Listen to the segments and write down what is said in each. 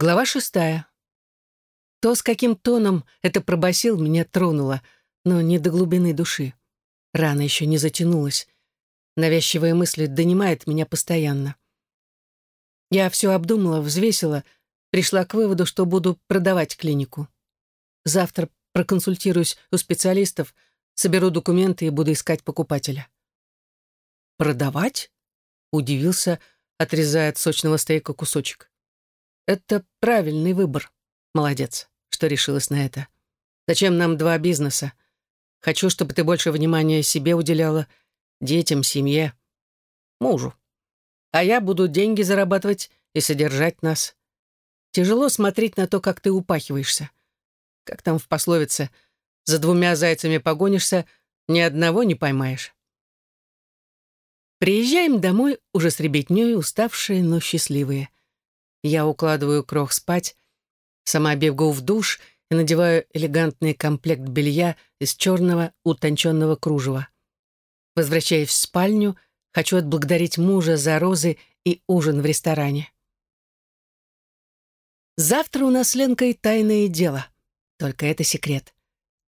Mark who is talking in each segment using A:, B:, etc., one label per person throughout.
A: Глава шестая. То, с каким тоном это пробасил, меня тронуло, но не до глубины души. Рана еще не затянулась. Навязчивые мысли донимают меня постоянно. Я все обдумала, взвесила, пришла к выводу, что буду продавать клинику. Завтра проконсультируюсь у специалистов, соберу документы и буду искать покупателя. «Продавать?» — удивился, отрезая от сочного стейка кусочек. Это правильный выбор. Молодец, что решилась на это. Зачем нам два бизнеса? Хочу, чтобы ты больше внимания себе уделяла, детям, семье, мужу. А я буду деньги зарабатывать и содержать нас. Тяжело смотреть на то, как ты упахиваешься. Как там в пословице «За двумя зайцами погонишься, ни одного не поймаешь». Приезжаем домой уже с ребятнёй, уставшие, но счастливые. Я укладываю крох спать, сама бегу в душ и надеваю элегантный комплект белья из черного утонченного кружева. Возвращаясь в спальню, хочу отблагодарить мужа за розы и ужин в ресторане. Завтра у нас Ленкой тайное дело. Только это секрет.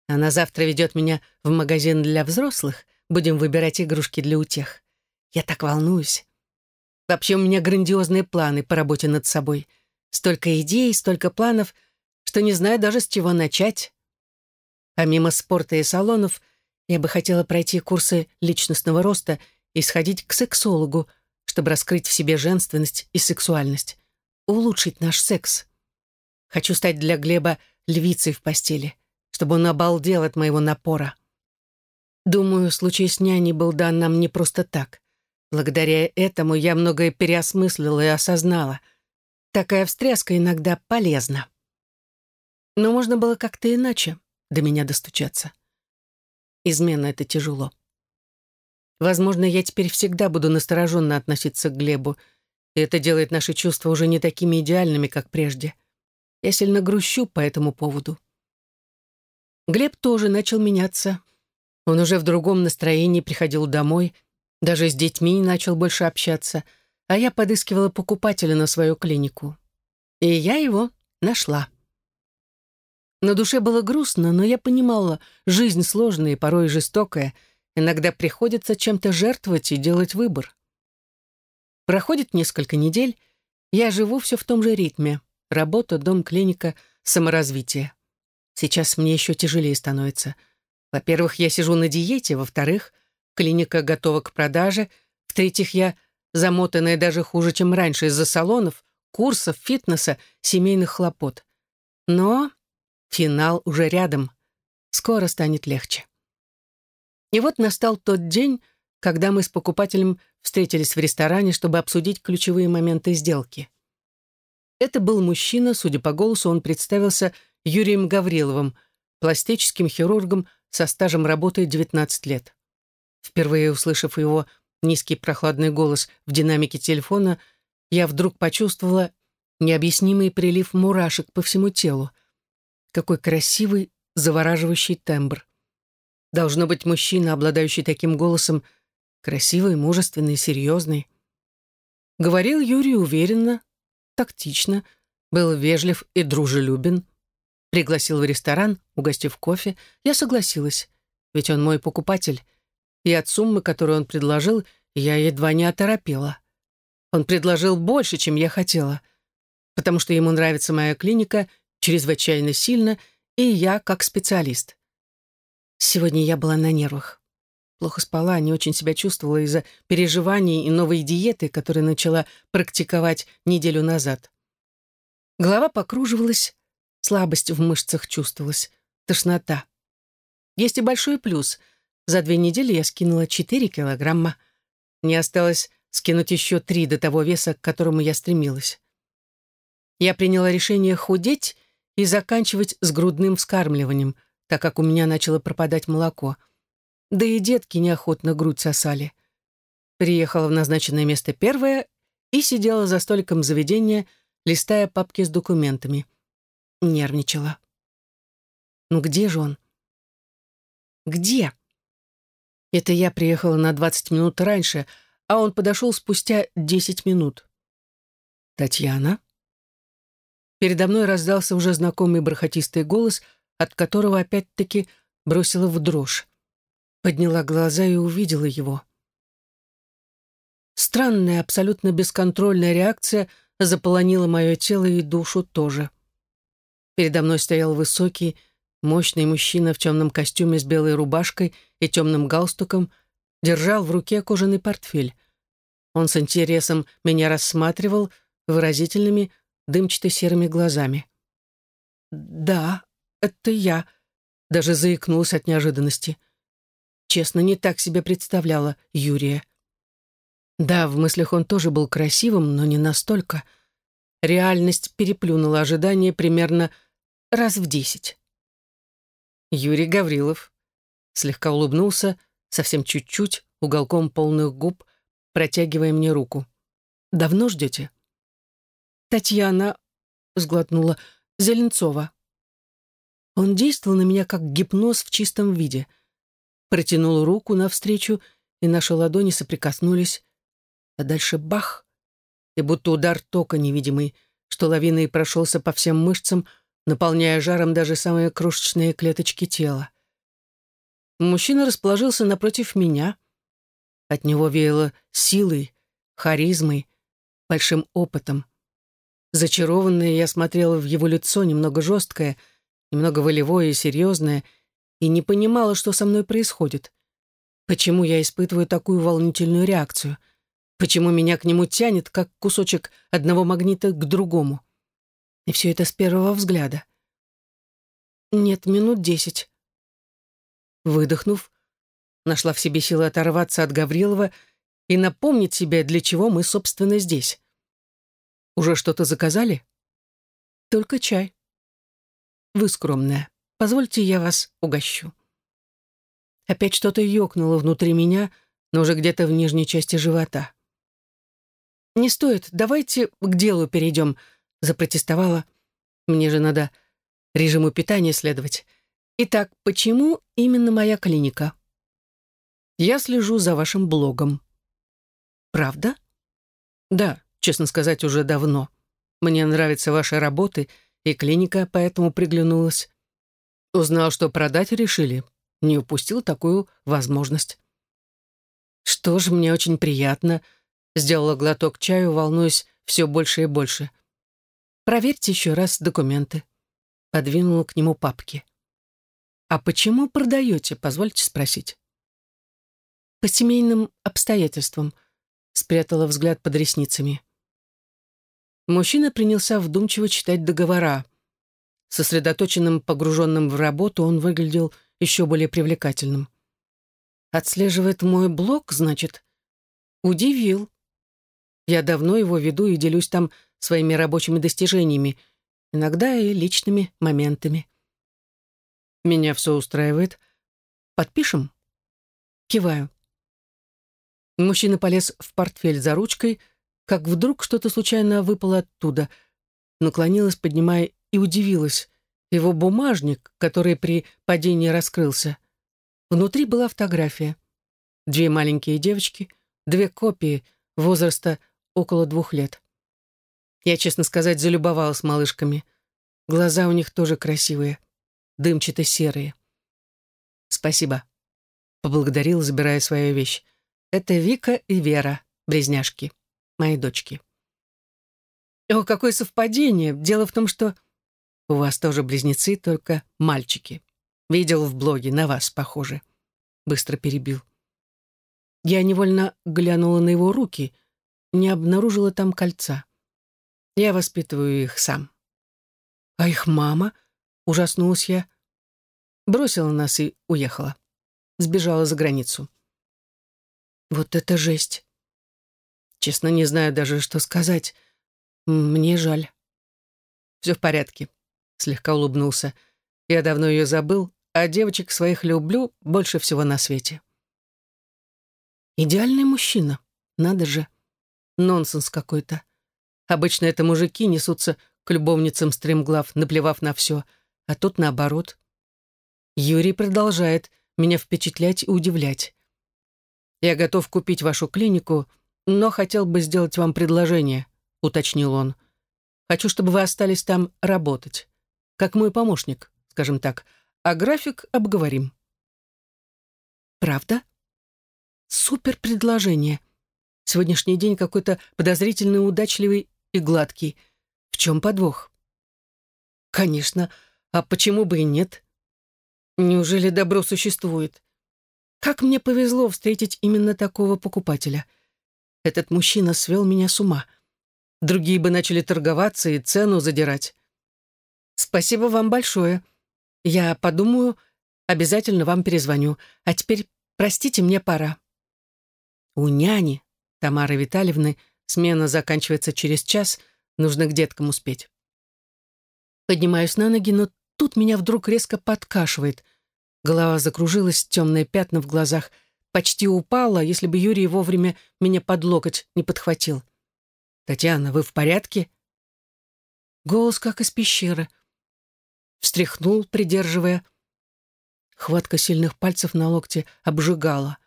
A: Она завтра ведет меня в магазин для взрослых. Будем выбирать игрушки для утех. Я так волнуюсь. Вообще у меня грандиозные планы по работе над собой. Столько идей, столько планов, что не знаю даже с чего начать. Помимо спорта и салонов, я бы хотела пройти курсы личностного роста и сходить к сексологу, чтобы раскрыть в себе женственность и сексуальность, улучшить наш секс. Хочу стать для Глеба львицей в постели, чтобы он обалдел от моего напора. Думаю, случай с няней был дан нам не просто так. Благодаря этому я многое переосмыслила и осознала. Такая встряска иногда полезна. Но можно было как-то иначе до меня достучаться. Измена — это тяжело. Возможно, я теперь всегда буду настороженно относиться к Глебу, и это делает наши чувства уже не такими идеальными, как прежде. Я сильно грущу по этому поводу. Глеб тоже начал меняться. Он уже в другом настроении приходил домой — даже с детьми начал больше общаться, а я подыскивала покупателя на свою клинику. И я его нашла. На душе было грустно, но я понимала, жизнь сложная и порой жестокая, иногда приходится чем-то жертвовать и делать выбор. Проходит несколько недель, я живу все в том же ритме. Работа, дом, клиника, саморазвитие. Сейчас мне еще тяжелее становится. Во-первых, я сижу на диете, во-вторых, клиника готова к продаже, в-третьих, я замотанная даже хуже, чем раньше из-за салонов, курсов, фитнеса, семейных хлопот. Но финал уже рядом. Скоро станет легче. И вот настал тот день, когда мы с покупателем встретились в ресторане, чтобы обсудить ключевые моменты сделки. Это был мужчина, судя по голосу, он представился Юрием Гавриловым, пластическим хирургом со стажем работы 19 лет. Впервые услышав его низкий прохладный голос в динамике телефона, я вдруг почувствовала необъяснимый прилив мурашек по всему телу. Какой красивый, завораживающий тембр. Должно быть мужчина, обладающий таким голосом, красивый, мужественный, серьезный. Говорил Юрий уверенно, тактично, был вежлив и дружелюбен. Пригласил в ресторан, угостив кофе. Я согласилась, ведь он мой покупатель — и от суммы, которую он предложил, я едва не оторопела. Он предложил больше, чем я хотела, потому что ему нравится моя клиника чрезвычайно сильно, и я как специалист. Сегодня я была на нервах. Плохо спала, не очень себя чувствовала из-за переживаний и новой диеты, которую начала практиковать неделю назад. Голова покруживалась, слабость в мышцах чувствовалась, тошнота. Есть и большой плюс — за две недели я скинула 4 килограмма. Мне осталось скинуть еще три до того веса, к которому я стремилась. Я приняла решение худеть и заканчивать с грудным вскармливанием, так как у меня начало пропадать молоко. Да и детки неохотно грудь сосали. Приехала в назначенное место первая и сидела за столиком заведения, листая папки с документами. Нервничала. Ну где же он? Где? Это я приехала на 20 минут раньше, а он подошел спустя 10 минут. «Татьяна?» передо мной раздался уже знакомый бархатистый голос, от которого опять-таки бросила в дрожь. Подняла глаза и увидела его. Странная, абсолютно бесконтрольная реакция заполонила мое тело и душу тоже. Передо мной стоял высокий, мощный мужчина в темном костюме с белой рубашкой и темным галстуком, держал в руке кожаный портфель. Он с интересом меня рассматривал выразительными, дымчато-серыми глазами. «Да, это я», — даже заикнулась от неожиданности. Честно, не так себе представляла Юрия. Да, в мыслях он тоже был красивым, но не настолько. Реальность переплюнула ожидания примерно раз в десять. Юрий Гаврилов слегка улыбнулся, совсем чуть-чуть, уголком полных губ, протягивая мне руку. «Давно ждете?» «Татьяна», — сглотнула, — «Зеленцова». Он действовал на меня как гипноз в чистом виде. Протянул руку навстречу, и наши ладони соприкоснулись. А дальше бах! И будто удар тока невидимый, что лавиной прошелся по всем мышцам, наполняя жаром даже самые крошечные клеточки тела. Мужчина расположился напротив меня. От него веяло силой, харизмой, большим опытом. Зачарованная, я смотрела в его лицо, немного жесткое, немного волевое и серьезное, и не понимала, что со мной происходит. Почему я испытываю такую волнительную реакцию? Почему меня к нему тянет, как кусочек одного магнита к другому? И все это с первого взгляда. Нет, минут десять. Выдохнув, нашла в себе силы оторваться от Гаврилова и напомнить себе, для чего мы, собственно, здесь. Уже что-то заказали? Только чай. Вы скромная. Позвольте, я вас угощу. Опять что-то ёкнуло внутри меня, но уже где-то в нижней части живота. «Не стоит, давайте к делу перейдем», — запротестовала. «Мне же надо режиму питания следовать. Итак, почему именно моя клиника?» «Я слежу за вашим блогом». «Правда?» «Да, честно сказать, уже давно. Мне нравятся ваши работы, и клиника поэтому приглянулась. Узнал, что продать решили. Не упустил такую возможность». «Что ж, мне очень приятно», — Сделала глоток чаю, волнуясь все больше и больше. «Проверьте еще раз документы». Подвинула к нему папки. «А почему продаете, позвольте спросить?» «По семейным обстоятельствам», — спрятала взгляд под ресницами. Мужчина принялся вдумчиво читать договора. Сосредоточенным, погруженным в работу, он выглядел еще более привлекательным. «Отслеживает мой блог, значит?» «Удивил», я давно его веду и делюсь там своими рабочими достижениями, иногда и личными моментами. Меня все устраивает. Подпишем? Киваю. Мужчина полез в портфель за ручкой, как вдруг что-то случайно выпало оттуда. Наклонилась, поднимая, и удивилась. Его бумажник, который при падении раскрылся. Внутри была фотография. Две маленькие девочки, две копии возраста около двух лет. Я, честно сказать, залюбовалась малышками. Глаза у них тоже красивые, дымчато-серые. «Спасибо», — поблагодарил, забирая свою вещь. «Это Вика и Вера, близняшки, мои дочки». «О, какое совпадение! Дело в том, что у вас тоже близнецы, только мальчики. Видел в блоге, на вас похоже». Быстро перебил. Я невольно глянула на его руки — не обнаружила там кольца. Я воспитываю их сам. А их мама, ужаснулась я, бросила нас и уехала. Сбежала за границу. Вот это жесть. Честно, не знаю даже, что сказать. Мне жаль. Все в порядке, слегка улыбнулся. Я давно ее забыл, а девочек своих люблю больше всего на свете. Идеальный мужчина, надо же. Нонсенс какой-то. Обычно это мужики несутся к любовницам стремглав, наплевав на все, а тут наоборот. Юрий продолжает меня впечатлять и удивлять. «Я готов купить вашу клинику, но хотел бы сделать вам предложение», — уточнил он. Хочу, чтобы вы остались там работать. Как мой помощник, скажем так. А график обговорим». «Правда?» «Супер предложение. Сегодняшний день какой-то подозрительно удачливый и гладкий. В чем подвох?» «Конечно. А почему бы и нет? Неужели добро существует? Как мне повезло встретить именно такого покупателя. Этот мужчина свел меня с ума. Другие бы начали торговаться и цену задирать. Спасибо вам большое. Я подумаю, обязательно вам перезвоню. А теперь, простите, мне пора. У няни, Тамары Витальевны, смена заканчивается через час, нужно к деткам успеть. Поднимаюсь на ноги, но тут меня вдруг резко подкашивает. Голова закружилась, темные пятна в глазах. Почти упала, если бы Юрий вовремя меня под локоть не подхватил. «Татьяна, вы в порядке?» Голос как из пещеры. Встряхнул, придерживая. Хватка сильных пальцев на локте обжигала.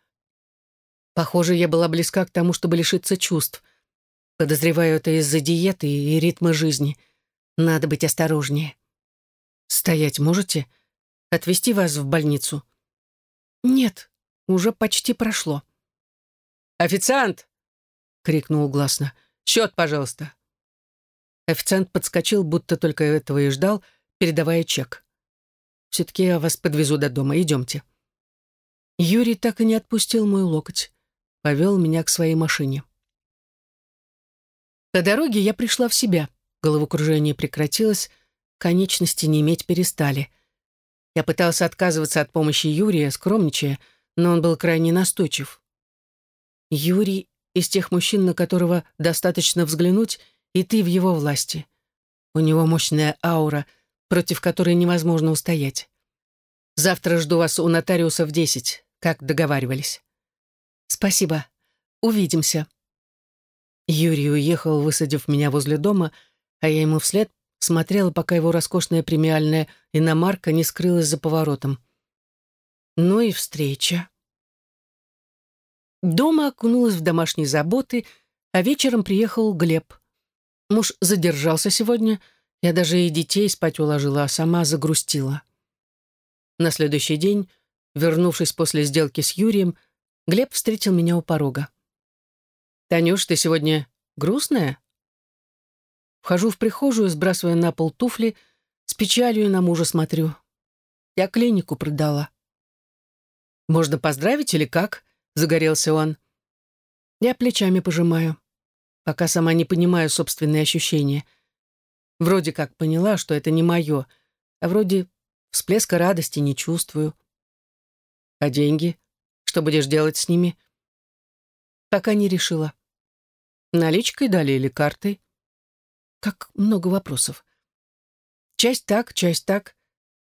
A: Похоже, я была близка к тому, чтобы лишиться чувств. Подозреваю это из-за диеты и ритма жизни — надо быть осторожнее. Стоять можете? Отвезти вас в больницу? Нет, уже почти прошло. «Официант!» — крикнул гласно. «Счет, пожалуйста». Официант подскочил, будто только этого и ждал, передавая чек. «Все-таки я вас подвезу до дома. Идемте». Юрий так и не отпустил мой локоть. Повел меня к своей машине. По дороге я пришла в себя — Головокружение прекратилось, конечности не иметь перестали. Я пытался отказываться от помощи Юрия, скромничая, но он был крайне настойчив. Юрий из тех мужчин, на которого достаточно взглянуть, и ты в его власти. У него мощная аура, против которой невозможно устоять. Завтра жду вас у нотариуса в десять, как договаривались. Спасибо. Увидимся. Юрий уехал, высадив меня возле дома, а я ему вслед смотрела, пока его роскошная премиальная иномарка не скрылась за поворотом. Ну и встреча. Дома окунулась в домашние заботы, а вечером приехал Глеб. Муж задержался сегодня, я даже и детей спать уложила, а сама загрустила. На следующий день, вернувшись после сделки с Юрием, Глеб встретил меня у порога. «Танюш, ты сегодня грустная?» Вхожу в прихожую, сбрасывая на пол туфли, с печалью на мужа смотрю. Я клинику продала. «Можно поздравить или как?» — загорелся он. Я плечами пожимаю, пока сама не понимаю собственные ощущения. Вроде как поняла, что это не мое, а вроде всплеска радости не чувствую. А деньги? Что будешь делать с ними? Пока не решила. Наличкой дали или картой? Как много вопросов. Часть так, часть так.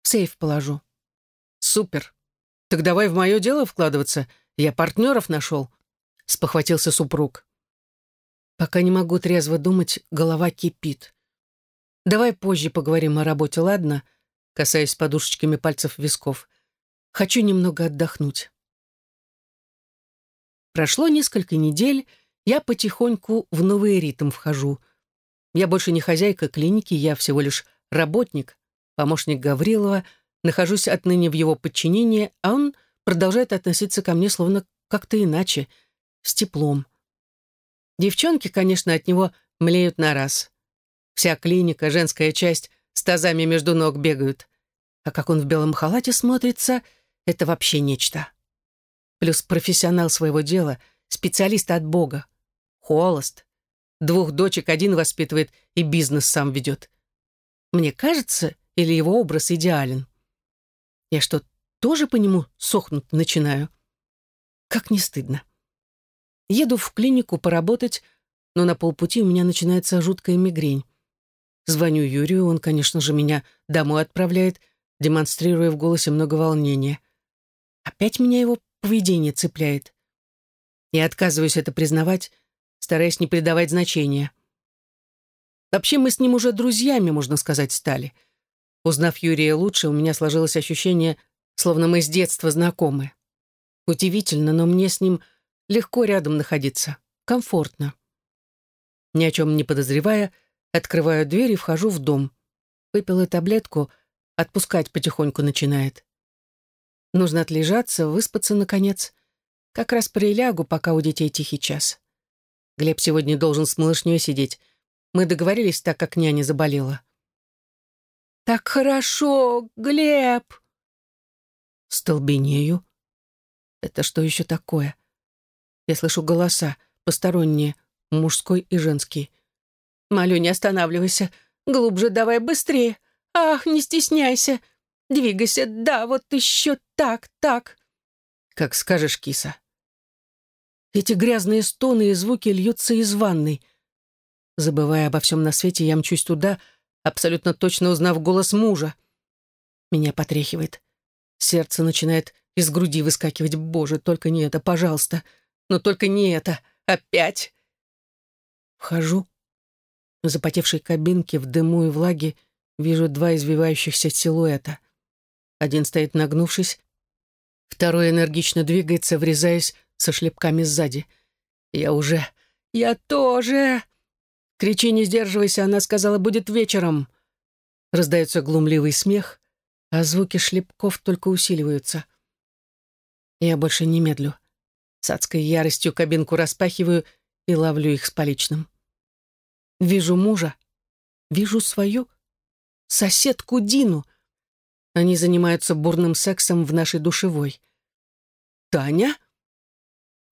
A: В сейф положу. Супер. Так давай в мое дело вкладываться. Я партнеров нашел. Спохватился супруг. Пока не могу трезво думать, голова кипит. Давай позже поговорим о работе, ладно? Касаясь подушечками пальцев висков. Хочу немного отдохнуть. Прошло несколько недель, я потихоньку в новый ритм вхожу. Я больше не хозяйка клиники, я всего лишь работник, помощник Гаврилова, нахожусь отныне в его подчинении, а он продолжает относиться ко мне словно как-то иначе, с теплом. Девчонки, конечно, от него млеют на раз. Вся клиника, женская часть, с тазами между ног бегают. А как он в белом халате смотрится, это вообще нечто. Плюс профессионал своего дела, специалист от Бога. Холост, Двух дочек один воспитывает и бизнес сам ведет. Мне кажется, или его образ идеален? Я что, тоже по нему сохнуть начинаю? Как не стыдно. Еду в клинику поработать, но на полпути у меня начинается жуткая мигрень. Звоню Юрию, он, конечно же, меня домой отправляет, демонстрируя в голосе много волнения. Опять меня его поведение цепляет. Я отказываюсь это признавать, стараясь не придавать значения. Вообще мы с ним уже друзьями, можно сказать, стали. Узнав Юрия лучше, у меня сложилось ощущение, словно мы с детства знакомы. Удивительно, но мне с ним легко рядом находиться, комфортно. Ни о чем не подозревая, Открываю дверь и вхожу в дом. Выпила таблетку, отпускать потихоньку начинает. Нужно отлежаться, выспаться, наконец. Как раз прилягу, пока у детей тихий час. Глеб сегодня должен с малышней сидеть. Мы договорились, так как няня заболела. «Так хорошо, Глеб!» Столбенею. Это что еще такое? Я слышу голоса, посторонние, мужской и женский. «Молю, не останавливайся. Глубже давай, быстрее. Ах, не стесняйся. Двигайся, да, вот еще так, так». «Как скажешь, киса». Эти грязные стоны и звуки льются из ванной. Забывая обо всем на свете, я мчусь туда, абсолютно точно узнав голос мужа. Меня потряхивает. Сердце начинает из груди выскакивать. Боже, только не это, пожалуйста. Но только не это. Опять. Вхожу. В запотевшей кабинке в дыму и влаге вижу два извивающихся силуэта. Один стоит нагнувшись, второй энергично двигается, врезаясь со шлепками сзади. Я уже... Я тоже... Кричи, не сдерживайся, она сказала, будет вечером. Раздается глумливый смех, а звуки шлепков только усиливаются. Я больше не медлю. С адской яростью кабинку распахиваю и ловлю их с поличным. Вижу мужа, вижу свою соседку Дину. Они занимаются бурным сексом в нашей душевой. «Таня?»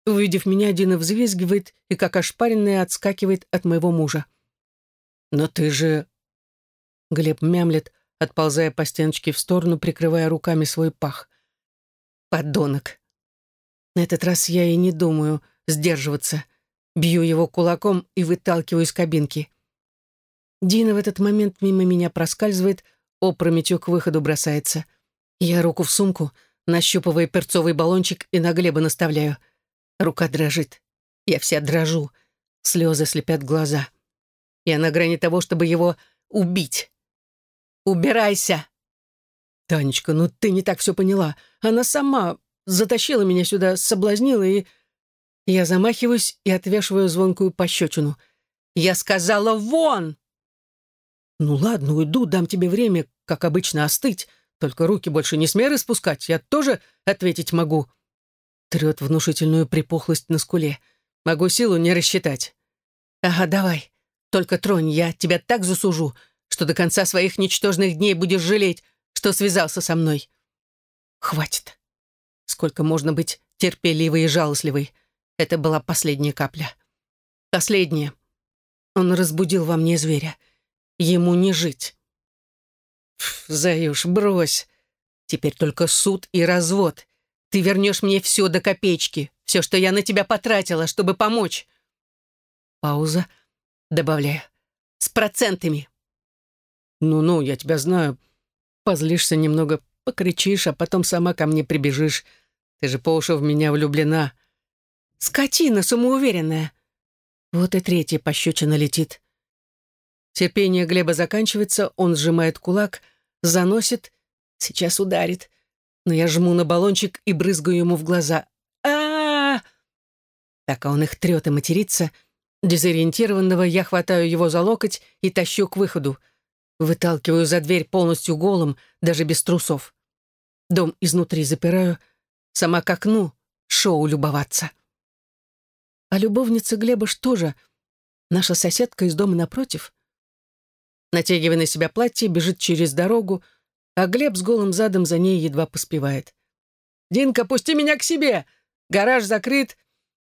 A: Увидев меня, Дина взвизгивает и, как ошпаренная, отскакивает от моего мужа. «Но ты же...» Глеб мямлет, отползая по стеночке в сторону, прикрывая руками свой пах. «Подонок!» На этот раз я и не думаю сдерживаться. Бью его кулаком и выталкиваю из кабинки. Дина в этот момент мимо меня проскальзывает, опрометью к выходу бросается. Я руку в сумку, нащупывая перцовый баллончик и на Глеба наставляю — Рука дрожит. Я вся дрожу. Слезы слепят глаза. Я на грани того, чтобы его убить. «Убирайся!» «Танечка, ну ты не так все поняла. Она сама затащила меня сюда, соблазнила и...» Я замахиваюсь и отвешиваю звонкую пощечину. «Я сказала, вон!» «Ну ладно, уйду, дам тебе время, как обычно, остыть. Только руки больше не смей распускать, я тоже ответить могу». Трет внушительную припухлость на скуле. Могу силу не рассчитать. Ага, давай. Только тронь, я тебя так засужу, что до конца своих ничтожных дней будешь жалеть, что связался со мной. Хватит. Сколько можно быть терпеливой и жалостливой. Это была последняя капля. Последняя. Он разбудил во мне зверя. Ему не жить. Ф, Заюш, брось. Теперь только суд и развод. Ты вернешь мне все до копеечки, все, что я на тебя потратила, чтобы помочь. Пауза. Добавляю. С процентами. Ну-ну, я тебя знаю. Позлишься немного, покричишь, а потом сама ко мне прибежишь. Ты же по уши в меня влюблена. Скотина самоуверенная. Вот и третья пощечина летит. Терпение Глеба заканчивается, он сжимает кулак, заносит, сейчас ударит но я жму на баллончик и брызгаю ему в глаза. а а, -а! Пока он их трет и матерится, дезориентированного я хватаю его за локоть и тащу к выходу. Выталкиваю за дверь полностью голым, даже без трусов. Дом изнутри запираю, сама к окну, шоу любоваться. А любовница Глеба что же? Наша соседка из дома напротив? Натягивая на себя платье, бежит через дорогу, а Глеб с голым задом за ней едва поспевает. «Динка, пусти меня к себе! Гараж закрыт,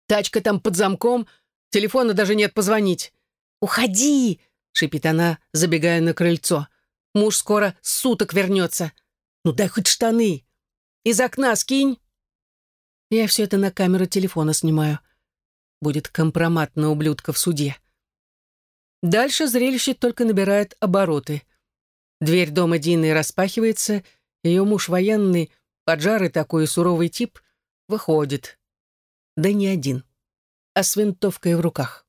A: тачка там под замком, телефона даже нет позвонить». «Уходи!» — шипит она, забегая на крыльцо. «Муж скоро суток вернется. Ну дай хоть штаны. Из окна скинь». Я все это на камеру телефона снимаю. Будет компромат на ублюдка в суде. Дальше зрелище только набирает обороты — Дверь дома Дины распахивается, ее муж военный, поджарый такой суровый тип, выходит. Да не один, а с винтовкой в руках.